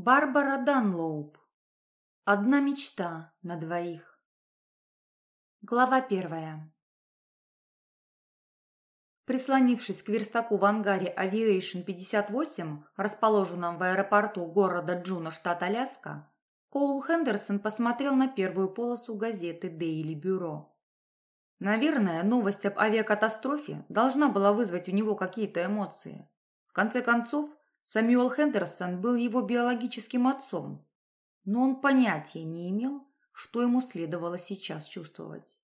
Барбара Данлоп. Одна мечта на двоих. Глава первая. Прислонившись к верстаку в ангаре Aviation 58, расположенном в аэропорту города Джуно, штат Аляска, Коул Хендерсон посмотрел на первую полосу газеты Daily Bureau. Наверное, новость об авиакатастрофе должна была вызвать у него какие-то эмоции. В конце концов, Самюэл Хендерсон был его биологическим отцом, но он понятия не имел, что ему следовало сейчас чувствовать.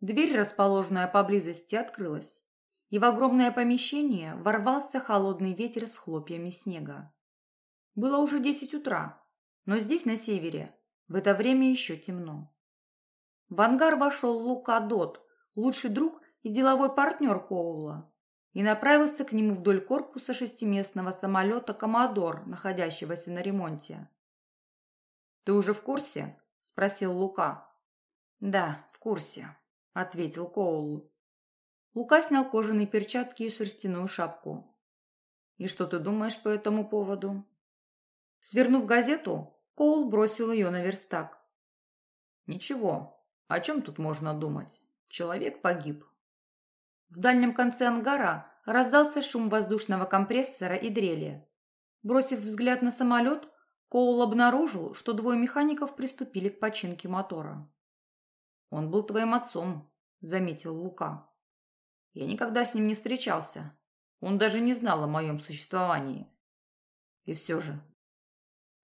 Дверь, расположенная поблизости, открылась, и в огромное помещение ворвался холодный ветер с хлопьями снега. Было уже десять утра, но здесь, на севере, в это время еще темно. В ангар вошел Лука Дот, лучший друг и деловой партнер Коула, и направился к нему вдоль корпуса шестиместного самолета «Коммодор», находящегося на ремонте. «Ты уже в курсе?» – спросил Лука. «Да, в курсе», – ответил Коул. Лука снял кожаные перчатки и шерстяную шапку. «И что ты думаешь по этому поводу?» Свернув газету, Коул бросил ее на верстак. «Ничего. О чем тут можно думать? Человек погиб. В дальнем конце ангара раздался шум воздушного компрессора и дрели. Бросив взгляд на самолет, Коул обнаружил, что двое механиков приступили к починке мотора. «Он был твоим отцом», — заметил Лука. «Я никогда с ним не встречался. Он даже не знал о моем существовании. И все же...»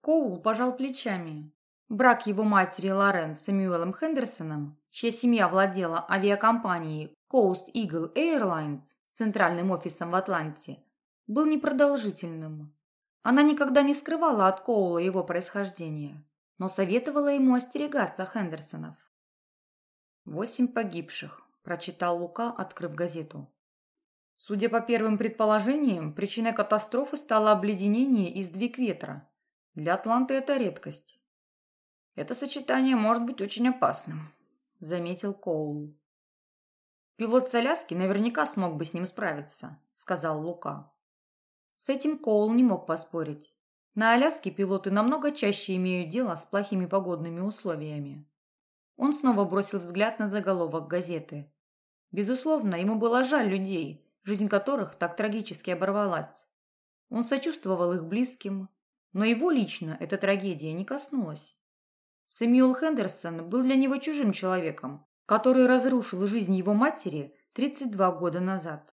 Коул пожал плечами. Брак его матери Лорен с Сэмюэлом Хендерсоном, чья семья владела авиакомпанией Coast Eagle Airlines с центральным офисом в Атланте, был непродолжительным. Она никогда не скрывала от Коула его происхождения, но советовала ему остерегаться Хендерсонов. «Восемь погибших», – прочитал Лука, открыв газету. Судя по первым предположениям, причиной катастрофы стало обледенение и сдвиг ветра. Для Атланты это редкость. Это сочетание может быть очень опасным, заметил Коул. Пилот с Аляски наверняка смог бы с ним справиться, сказал Лука. С этим Коул не мог поспорить. На Аляске пилоты намного чаще имеют дело с плохими погодными условиями. Он снова бросил взгляд на заголовок газеты. Безусловно, ему было жаль людей, жизнь которых так трагически оборвалась. Он сочувствовал их близким, но его лично эта трагедия не коснулась. Сэмюэл Хендерсон был для него чужим человеком, который разрушил жизнь его матери 32 года назад.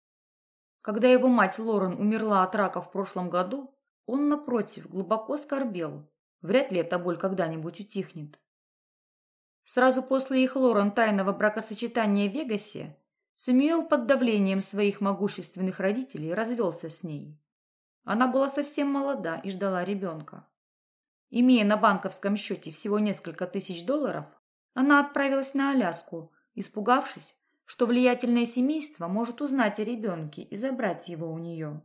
Когда его мать Лорен умерла от рака в прошлом году, он, напротив, глубоко скорбел. Вряд ли эта боль когда-нибудь утихнет. Сразу после их Лорен тайного бракосочетания в Вегасе Сэмюэл под давлением своих могущественных родителей развелся с ней. Она была совсем молода и ждала ребенка. Имея на банковском счете всего несколько тысяч долларов, она отправилась на Аляску, испугавшись, что влиятельное семейство может узнать о ребенке и забрать его у нее.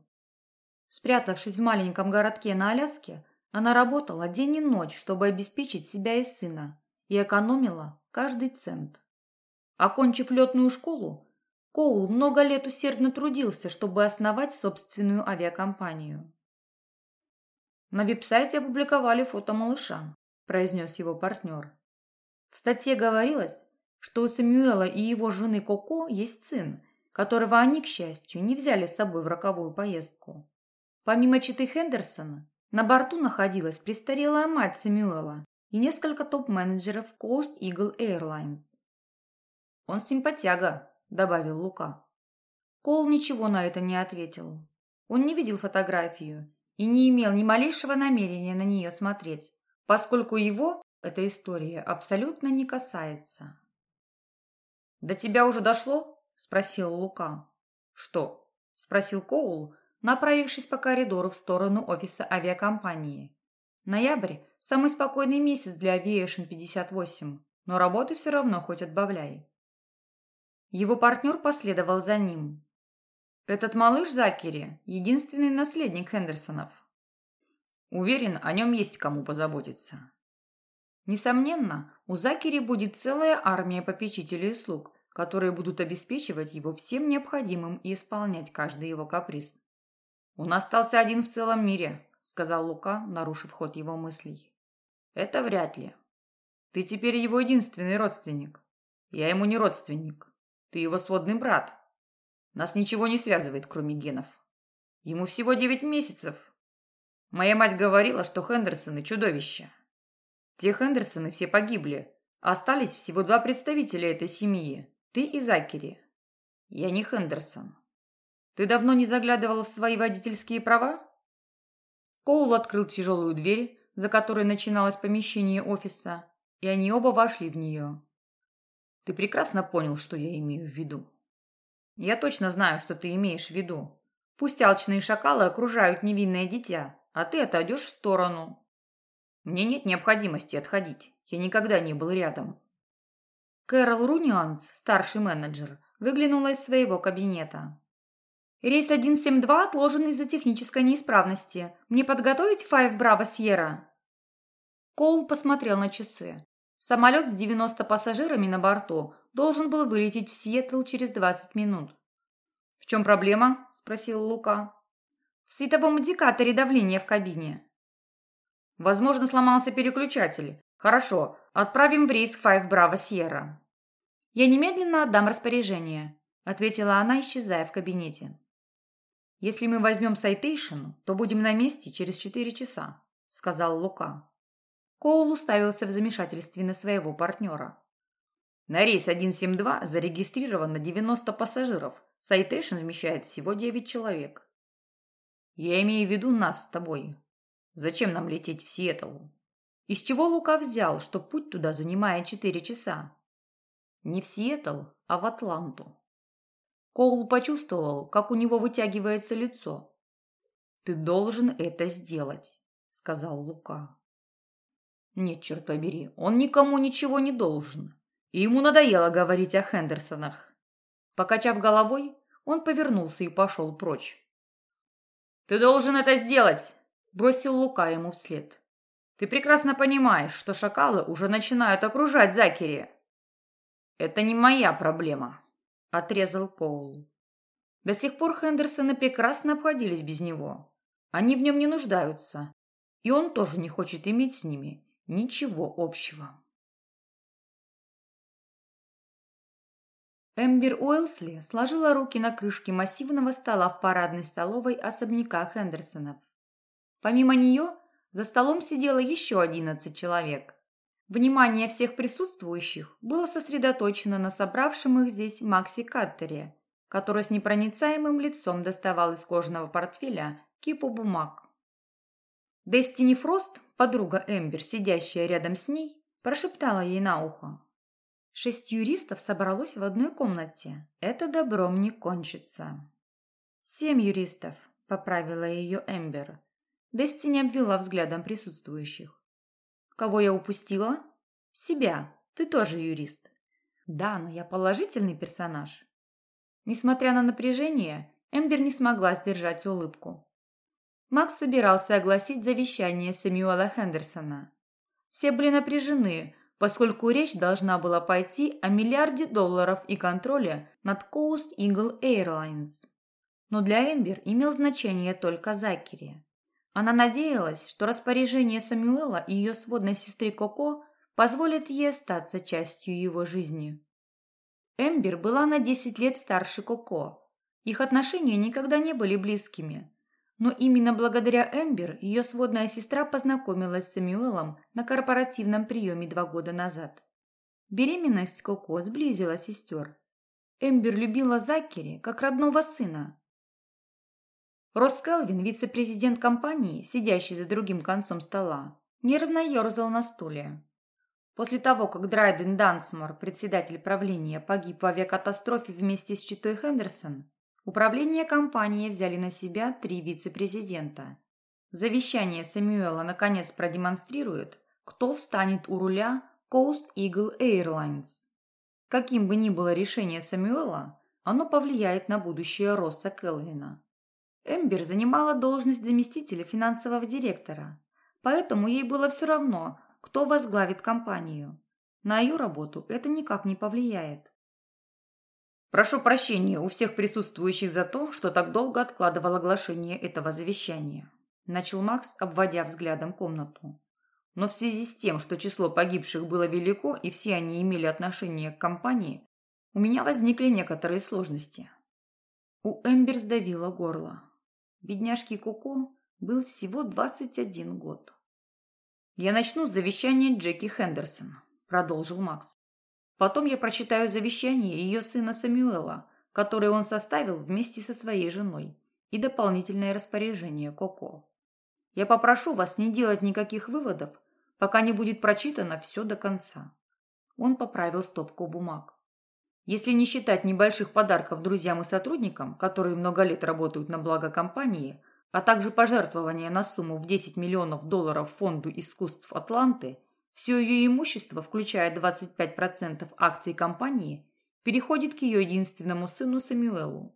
Спрятавшись в маленьком городке на Аляске, она работала день и ночь, чтобы обеспечить себя и сына, и экономила каждый цент. Окончив летную школу, Коул много лет усердно трудился, чтобы основать собственную авиакомпанию. На веб-сайте опубликовали фото малыша, произнес его партнер. В статье говорилось, что у Самюэла и его жены Коко есть сын, которого они, к счастью, не взяли с собой в роковую поездку. Помимо Читы Хендерсона, на борту находилась престарелая мать Самюэла и несколько топ-менеджеров Coast Eagle Airlines. «Он симпатяга», — добавил Лука. Коул ничего на это не ответил. Он не видел фотографию и не имел ни малейшего намерения на нее смотреть, поскольку его эта история абсолютно не касается. «До тебя уже дошло?» – спросил Лука. «Что?» – спросил Коул, направившись по коридору в сторону офиса авиакомпании. Ноябрь – самый спокойный месяц для Aviation 58, но работы все равно хоть отбавляй. Его партнер последовал за ним. Этот малыш Закери – единственный наследник Хендерсонов. Уверен, о нем есть кому позаботиться. Несомненно, у Закери будет целая армия попечителей и слуг, которые будут обеспечивать его всем необходимым и исполнять каждый его каприз. «Он остался один в целом мире», – сказал Лука, нарушив ход его мыслей. Это вряд ли. Ты теперь его единственный родственник. Я ему не родственник. Ты его сводный брат. Нас ничего не связывает, кроме генов. Ему всего девять месяцев. Моя мать говорила, что Хендерсоны – чудовища. Те Хендерсоны все погибли. Остались всего два представителя этой семьи – ты и Закери. Я не Хендерсон. Ты давно не заглядывал в свои водительские права? Коул открыл тяжелую дверь, за которой начиналось помещение офиса, и они оба вошли в нее. Ты прекрасно понял, что я имею в виду. Я точно знаю, что ты имеешь в виду. Пусть алчные шакалы окружают невинное дитя, а ты отойдешь в сторону. Мне нет необходимости отходить. Я никогда не был рядом. Кэрол Рунианс, старший менеджер, выглянула из своего кабинета. «Рейс 172 отложен из-за технической неисправности. Мне подготовить Файв Браво Сьерра?» Коул посмотрел на часы. Самолет с 90 пассажирами на борту должен был вылететь в Сиэтл через 20 минут. «В чем проблема?» – спросил Лука. «В световом индикаторе давления в кабине». «Возможно, сломался переключатель. Хорошо, отправим в рейс Five Bravo Sierra». «Я немедленно отдам распоряжение», – ответила она, исчезая в кабинете. «Если мы возьмем Citation, то будем на месте через четыре часа», – сказал Лука. Коул уставился в замешательстве на своего партнера. На рейс 172 зарегистрировано 90 пассажиров. Citation вмещает всего 9 человек. Я имею в виду нас с тобой. Зачем нам лететь в Сиэтл? Из чего Лука взял, что путь туда занимает 4 часа? Не в Сиэтл, а в Атланту. Коул почувствовал, как у него вытягивается лицо. «Ты должен это сделать», — сказал Лука. Нет, черт побери, он никому ничего не должен. И ему надоело говорить о Хендерсонах. Покачав головой, он повернулся и пошел прочь. «Ты должен это сделать!» – бросил Лука ему вслед. «Ты прекрасно понимаешь, что шакалы уже начинают окружать Закери». «Это не моя проблема», – отрезал Коул. До сих пор Хендерсоны прекрасно обходились без него. Они в нем не нуждаются, и он тоже не хочет иметь с ними Ничего общего. Эмбер Уэлсли сложила руки на крышке массивного стола в парадной столовой особняка Хендерсонов. Помимо нее за столом сидело еще одиннадцать человек. Внимание всех присутствующих было сосредоточено на собравшем их здесь Макси Каттере, который с непроницаемым лицом доставал из кожаного портфеля кипу бумаг. Дестини Фрост, подруга Эмбер, сидящая рядом с ней, прошептала ей на ухо. Шесть юристов собралось в одной комнате. Это добром не кончится. Семь юристов, поправила ее Эмбер. Дестини обвела взглядом присутствующих. Кого я упустила? Себя. Ты тоже юрист. Да, но я положительный персонаж. Несмотря на напряжение, Эмбер не смогла сдержать улыбку. Макс собирался огласить завещание Сэмюэла Хендерсона. Все были напряжены, поскольку речь должна была пойти о миллиарде долларов и контроле над Coast Eagle Airlines. Но для Эмбер имел значение только Закери. Она надеялась, что распоряжение Самюэла и ее сводной сестры Коко позволит ей остаться частью его жизни. Эмбер была на 10 лет старше Коко. Их отношения никогда не были близкими, но именно благодаря Эмбер ее сводная сестра познакомилась с Сэмюэлом на корпоративном приеме два года назад. Беременность Коко сблизила сестер. Эмбер любила Закери как родного сына. Росс Келвин, вице-президент компании, сидящий за другим концом стола, нервно ерзал на стуле. После того, как Драйден Дансмор, председатель правления, погиб в авиакатастрофе вместе с Читой Хендерсон, Управление компанией взяли на себя три вице-президента. Завещание Сэмюэла наконец продемонстрирует, кто встанет у руля Coast Eagle Airlines. Каким бы ни было решение Сэмюэла, оно повлияет на будущее Росса Келвина. Эмбер занимала должность заместителя финансового директора, поэтому ей было все равно, кто возглавит компанию. На ее работу это никак не повлияет. Прошу прощения у всех присутствующих за то, что так долго откладывал оглашение этого завещания. начал Макс, обводя взглядом комнату. Но в связи с тем, что число погибших было велико и все они имели отношение к компании, у меня возникли некоторые сложности. У Эмбер сдавило горло. Бедняжке Коко был всего 21 год. «Я начну с завещания Джеки Хендерсон», – продолжил Макс. «Потом я прочитаю завещание ее сына Самюэла, которое он составил вместе со своей женой, и дополнительное распоряжение Коко. Я попрошу вас не делать никаких выводов, пока не будет прочитано все до конца». Он поправил стопку бумаг. Если не считать небольших подарков друзьям и сотрудникам, которые много лет работают на благо компании, а также пожертвования на сумму в 10 миллионов долларов Фонду искусств Атланты, все ее имущество, включая 25% акций компании, переходит к ее единственному сыну Самюэлу.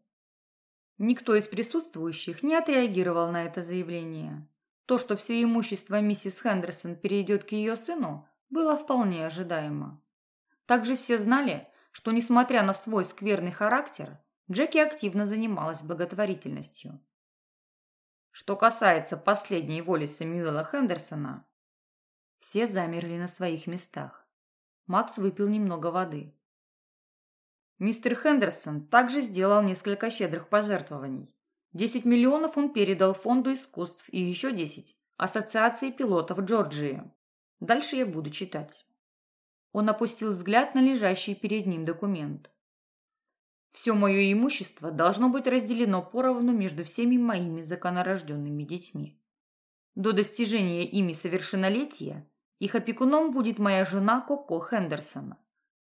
Никто из присутствующих не отреагировал на это заявление. То, что все имущество миссис Хендерсон перейдет к ее сыну, было вполне ожидаемо. Также все знали, что, несмотря на свой скверный характер, Джеки активно занималась благотворительностью. Что касается последней воли Сэмюэла Хендерсона, все замерли на своих местах. Макс выпил немного воды. Мистер Хендерсон также сделал несколько щедрых пожертвований. 10 миллионов он передал Фонду искусств и еще 10 – Ассоциации пилотов Джорджии. Дальше я буду читать. Он опустил взгляд на лежащий перед ним документ. «Все мое имущество должно быть разделено поровну между всеми моими законорожденными детьми. До достижения ими совершеннолетия их опекуном будет моя жена Коко Хендерсон,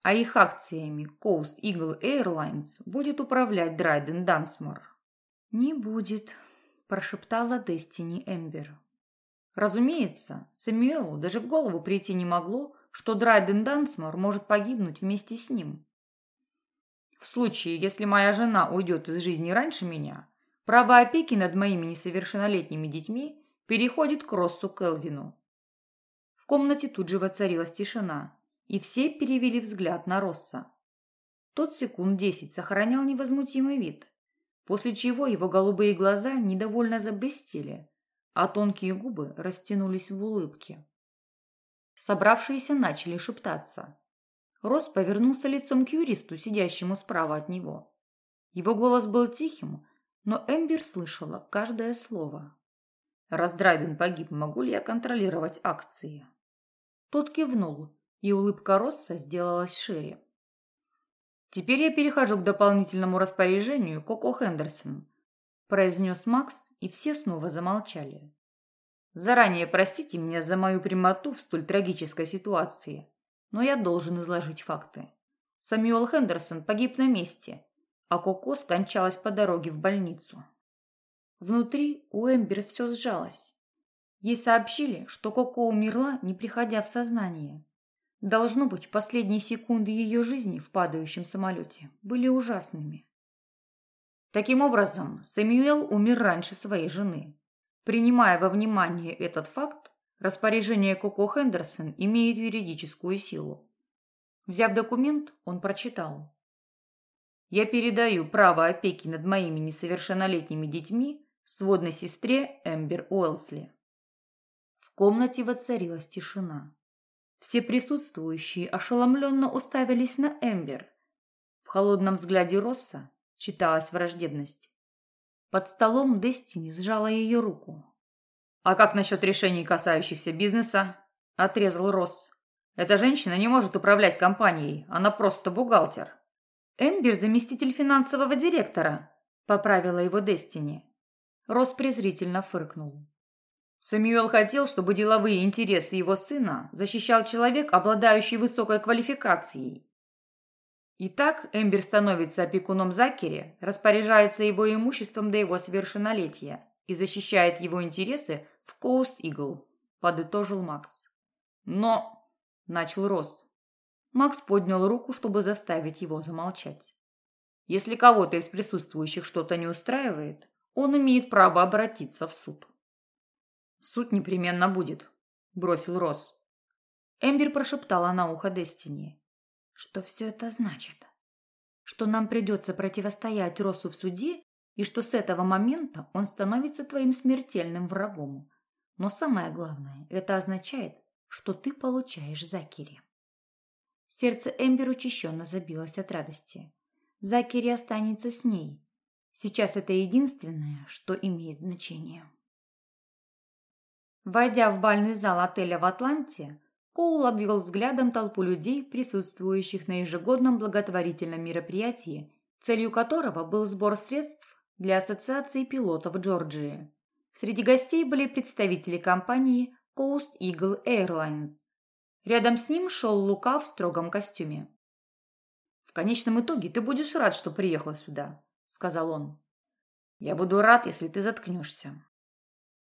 а их акциями Coast Eagle Airlines будет управлять Драйден Дансмор». «Не будет», – прошептала Дестини Эмбер. Разумеется, Сэмюэлу даже в голову прийти не могло, что Драйден Дансмор может погибнуть вместе с ним. В случае, если моя жена уйдет из жизни раньше меня, право опеки над моими несовершеннолетними детьми переходит к Россу Келвину. В комнате тут же воцарилась тишина, и все перевели взгляд на Росса. Тот секунд десять сохранял невозмутимый вид, после чего его голубые глаза недовольно заблестели, а тонкие губы растянулись в улыбке. Собравшиеся начали шептаться. Рос повернулся лицом к юристу, сидящему справа от него. Его голос был тихим, но Эмбер слышала каждое слово. «Раз Драйден погиб, могу ли я контролировать акции?» Тот кивнул, и улыбка Росса сделалась шире. «Теперь я перехожу к дополнительному распоряжению Коко Хендерсон», произнес Макс, и все снова замолчали. Заранее простите меня за мою прямоту в столь трагической ситуации, но я должен изложить факты. Самюэл Хендерсон погиб на месте, а Коко скончалась по дороге в больницу. Внутри у Эмбер все сжалось. Ей сообщили, что Коко умерла, не приходя в сознание. Должно быть, последние секунды ее жизни в падающем самолете были ужасными. Таким образом, Сэмюэл умер раньше своей жены. Принимая во внимание этот факт, распоряжение Коко Хендерсон имеет юридическую силу. Взяв документ, он прочитал. «Я передаю право опеки над моими несовершеннолетними детьми сводной сестре Эмбер Уэлсли». В комнате воцарилась тишина. Все присутствующие ошеломленно уставились на Эмбер. В холодном взгляде Росса читалась враждебность. Под столом Дестини сжала ее руку. «А как насчет решений, касающихся бизнеса?» – отрезал Росс. «Эта женщина не может управлять компанией, она просто бухгалтер». «Эмбер – заместитель финансового директора», – поправила его Дестини. Росс презрительно фыркнул. Сэмюэл хотел, чтобы деловые интересы его сына защищал человек, обладающий высокой квалификацией, Итак, Эмбер становится опекуном Закери, распоряжается его имуществом до его совершеннолетия и защищает его интересы в Коуст Игл, подытожил Макс. Но, начал Росс. Макс поднял руку, чтобы заставить его замолчать. Если кого-то из присутствующих что-то не устраивает, он имеет право обратиться в суд. Суд непременно будет, бросил Росс. Эмбер прошептала на ухо Дестини. Что все это значит? Что нам придется противостоять Росу в суде и что с этого момента он становится твоим смертельным врагом. Но самое главное, это означает, что ты получаешь Закири. Сердце Эмбер учащенно забилось от радости. Закири останется с ней. Сейчас это единственное, что имеет значение. Войдя в бальный зал отеля в Атланте, Коул обвел взглядом толпу людей, присутствующих на ежегодном благотворительном мероприятии, целью которого был сбор средств для Ассоциации пилотов Джорджии. Среди гостей были представители компании Coast Eagle Airlines. Рядом с ним шел Лука в строгом костюме. «В конечном итоге ты будешь рад, что приехала сюда», — сказал он. «Я буду рад, если ты заткнешься».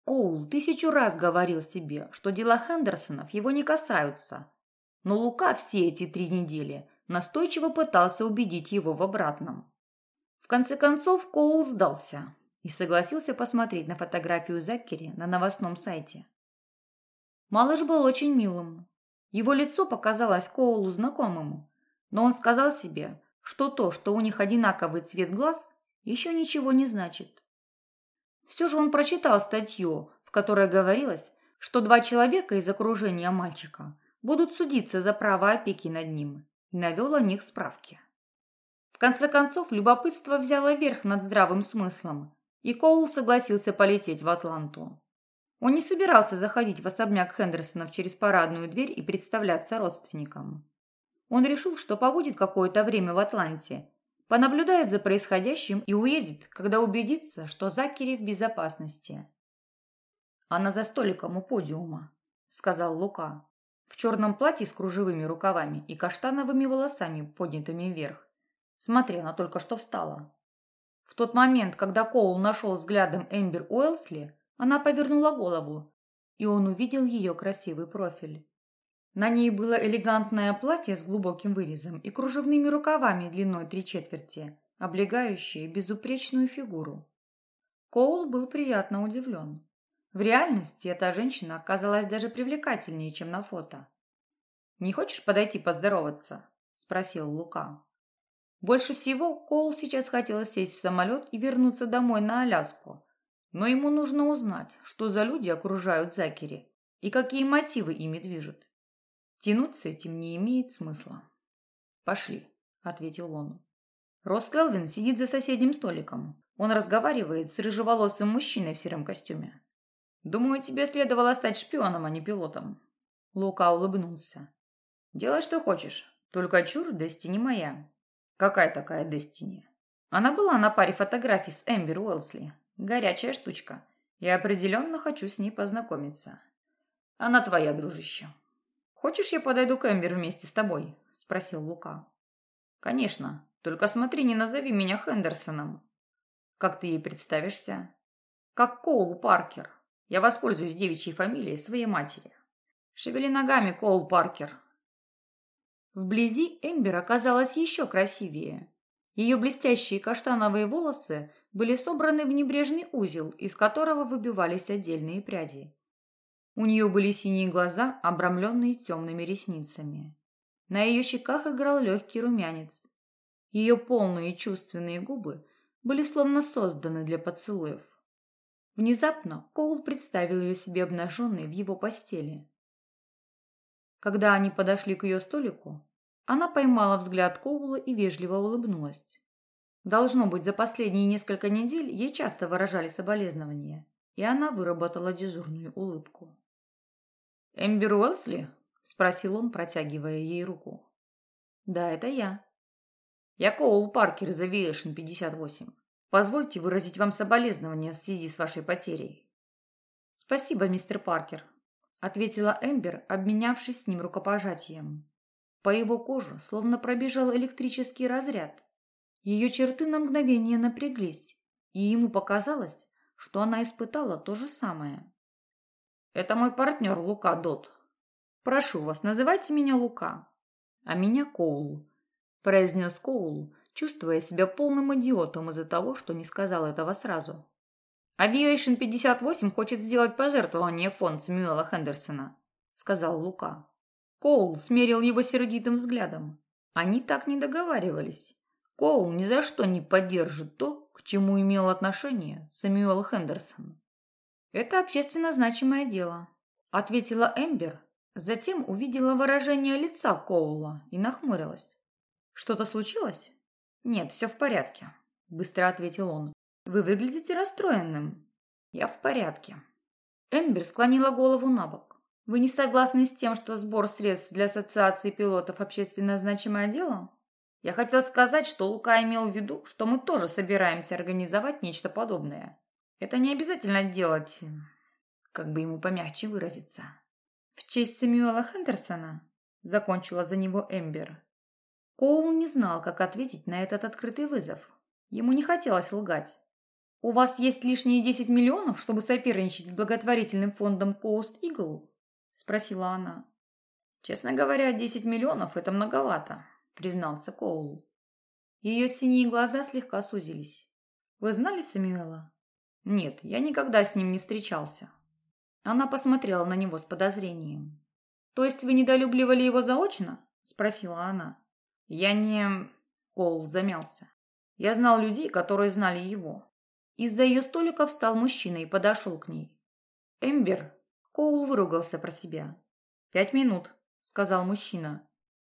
Коул тысячу раз говорил себе, что дела Хендерсонов его не касаются. Но Лука все эти три недели настойчиво пытался убедить его в обратном. В конце концов Коул сдался и согласился посмотреть на фотографию Заккери на новостном сайте. Малыш был очень милым. Его лицо показалось Коулу знакомым, но он сказал себе, что то, что у них одинаковый цвет глаз, еще ничего не значит. Все же он прочитал статью, в которой говорилось, что два человека из окружения мальчика будут судиться за право опеки над ним, и навел о них справки. В конце концов, любопытство взяло верх над здравым смыслом, и Коул согласился полететь в Атланту. Он не собирался заходить в особняк Хендерсонов через парадную дверь и представляться родственникам. Он решил, что побудет какое-то время в Атланте, понаблюдает за происходящим и уедет, когда убедится, что Закери в безопасности. «Она за столиком у подиума», — сказал Лука, в черном платье с кружевыми рукавами и каштановыми волосами, поднятыми вверх. Смотри, она только что встала. В тот момент, когда Коул нашел взглядом Эмбер Уэлсли, она повернула голову, и он увидел ее красивый профиль. На ней было элегантное платье с глубоким вырезом и кружевными рукавами длиной три четверти, облегающие безупречную фигуру. Коул был приятно удивлен. В реальности эта женщина оказалась даже привлекательнее, чем на фото. «Не хочешь подойти поздороваться?» – спросил Лука. Больше всего Коул сейчас хотел сесть в самолет и вернуться домой на Аляску. Но ему нужно узнать, что за люди окружают Закери и какие мотивы ими движут. Тянуть с этим не имеет смысла. «Пошли», — ответил он. Рос Келвин сидит за соседним столиком. Он разговаривает с рыжеволосым мужчиной в сером костюме. «Думаю, тебе следовало стать шпионом, а не пилотом». Лука улыбнулся. «Делай, что хочешь. Только чур, Дестини моя». «Какая такая Дестини?» Она была на паре фотографий с Эмбер Уэлсли. Горячая штучка. Я определенно хочу с ней познакомиться. Она твоя, дружище. Хочешь, я подойду к Эмбер вместе с тобой? Спросил Лука. Конечно. Только смотри, не назови меня Хендерсоном. Как ты ей представишься? Как Коул Паркер. Я воспользуюсь девичьей фамилией своей матери. Шевели ногами, Коул Паркер. Вблизи Эмбер оказалась еще красивее. Ее блестящие каштановые волосы были собраны в небрежный узел, из которого выбивались отдельные пряди. У нее были синие глаза, обрамленные темными ресницами. На ее щеках играл легкий румянец. Ее полные чувственные губы были словно созданы для поцелуев. Внезапно Коул представил ее себе обнаженной в его постели. Когда они подошли к ее столику, она поймала взгляд Коула и вежливо улыбнулась. Должно быть, за последние несколько недель ей часто выражали соболезнования, и она выработала дежурную улыбку. «Эмбер Уэлсли?» – спросил он, протягивая ей руку. «Да, это я». «Я Коул Паркер из Aviation 58. Позвольте выразить вам соболезнования в связи с вашей потерей». «Спасибо, мистер Паркер», – ответила Эмбер, обменявшись с ним рукопожатием. По его коже словно пробежал электрический разряд, ее черты на мгновение напряглись, и ему показалось, что она испытала то же самое. «Это мой партнер Лука Дот. Прошу вас, называйте меня Лука, а меня Коул», произнес Коул, чувствуя себя полным идиотом из-за того, что не сказал этого сразу. «Aviation 58 хочет сделать пожертвование в фонд Сэмюэла Хендерсона», сказал Лука. Коул смерил его сердитым взглядом. Они так не договаривались. Коул ни за что не поддержит то, к чему имел отношение Сэмюэл Хендерсон. «Это общественно значимое дело», — ответила Эмбер, затем увидела выражение лица Коула и нахмурилась. «Что-то случилось?» «Нет, все в порядке», — быстро ответил он. «Вы выглядите расстроенным». «Я в порядке». Эмбер склонила голову на бок. «Вы не согласны с тем, что сбор средств для ассоциации пилотов общественно значимое дело?» «Я хотел сказать, что Лука имел в виду, что мы тоже собираемся организовать нечто подобное. Это не обязательно делать, как бы ему помягче выразиться». «В честь Сэмюэла Хендерсона?» – закончила за него Эмбер. Коул не знал, как ответить на этот открытый вызов. Ему не хотелось лгать. «У вас есть лишние десять миллионов, чтобы соперничать с благотворительным фондом Coast Eagle?» – спросила она. «Честно говоря, десять миллионов – это многовато», – признался Коул. Ее синие глаза слегка сузились. «Вы знали Самюэла?» «Нет, я никогда с ним не встречался». Она посмотрела на него с подозрением. «То есть вы недолюбливали его заочно?» – спросила она. «Я не...» – Коул замялся. «Я знал людей, которые знали его. Из-за ее столика встал мужчина и подошел к ней. «Эмбер!» Коул выругался про себя. «Пять минут», — сказал мужчина.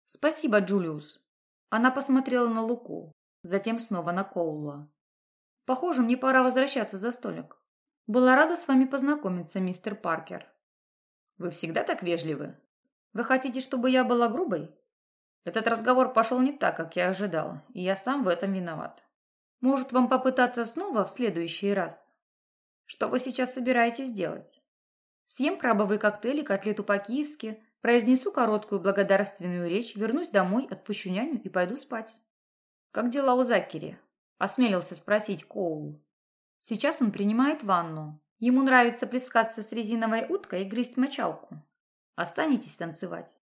«Спасибо, Джулиус». Она посмотрела на Луку, затем снова на Коула. «Похоже, мне пора возвращаться за столик. Была рада с вами познакомиться, мистер Паркер». «Вы всегда так вежливы? Вы хотите, чтобы я была грубой?» Этот разговор пошел не так, как я ожидал, и я сам в этом виноват. Может, вам попытаться снова в следующий раз? Что вы сейчас собираетесь делать? Съем крабовый коктейль и котлету по-киевски, произнесу короткую благодарственную речь, вернусь домой, отпущу няню и пойду спать. Как дела у Закери? Осмелился спросить Коул. Сейчас он принимает ванну. Ему нравится плескаться с резиновой уткой и грызть мочалку. Останетесь танцевать.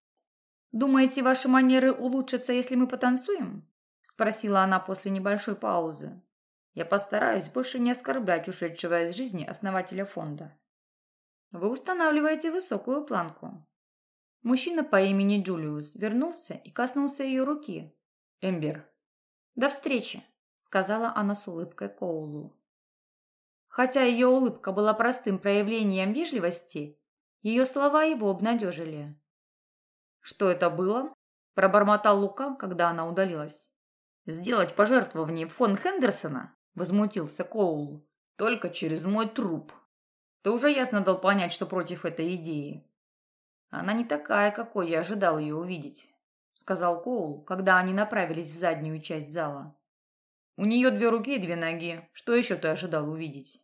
Думаете, ваши манеры улучшатся, если мы потанцуем? Спросила она после небольшой паузы. Я постараюсь больше не оскорблять ушедшего из жизни основателя фонда. Вы устанавливаете высокую планку. Мужчина по имени Джулиус вернулся и коснулся ее руки. Эмбер. До встречи, сказала она с улыбкой Коулу. Хотя ее улыбка была простым проявлением вежливости, ее слова его обнадежили. «Что это было?» – пробормотал Лука, когда она удалилась. «Сделать пожертвование в фонд Хендерсона?» – возмутился Коул. «Только через мой труп. Ты уже ясно дал понять, что против этой идеи». «Она не такая, какой я ожидал ее увидеть», – сказал Коул, когда они направились в заднюю часть зала. «У нее две руки и две ноги. Что еще ты ожидал увидеть?»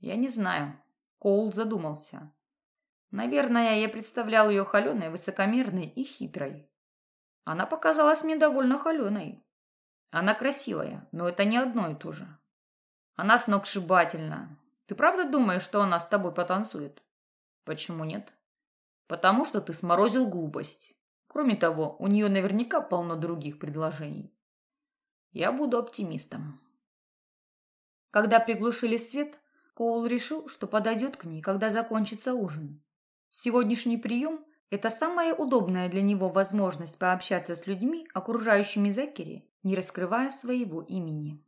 «Я не знаю». Коул задумался. «Наверное, я представлял ее холеной, высокомерной и хитрой. Она показалась мне довольно холеной. Она красивая, но это не одно и то же. Она сногсшибательна. Ты правда думаешь, что она с тобой потанцует? Почему нет? Потому что ты сморозил глупость. Кроме того, у нее наверняка полно других предложений. Я буду оптимистом. Когда приглушили свет, Коул решил, что подойдет к ней, когда закончится ужин. Сегодняшний прием – это самая удобная для него возможность пообщаться с людьми, окружающими Зекери, не раскрывая своего имени.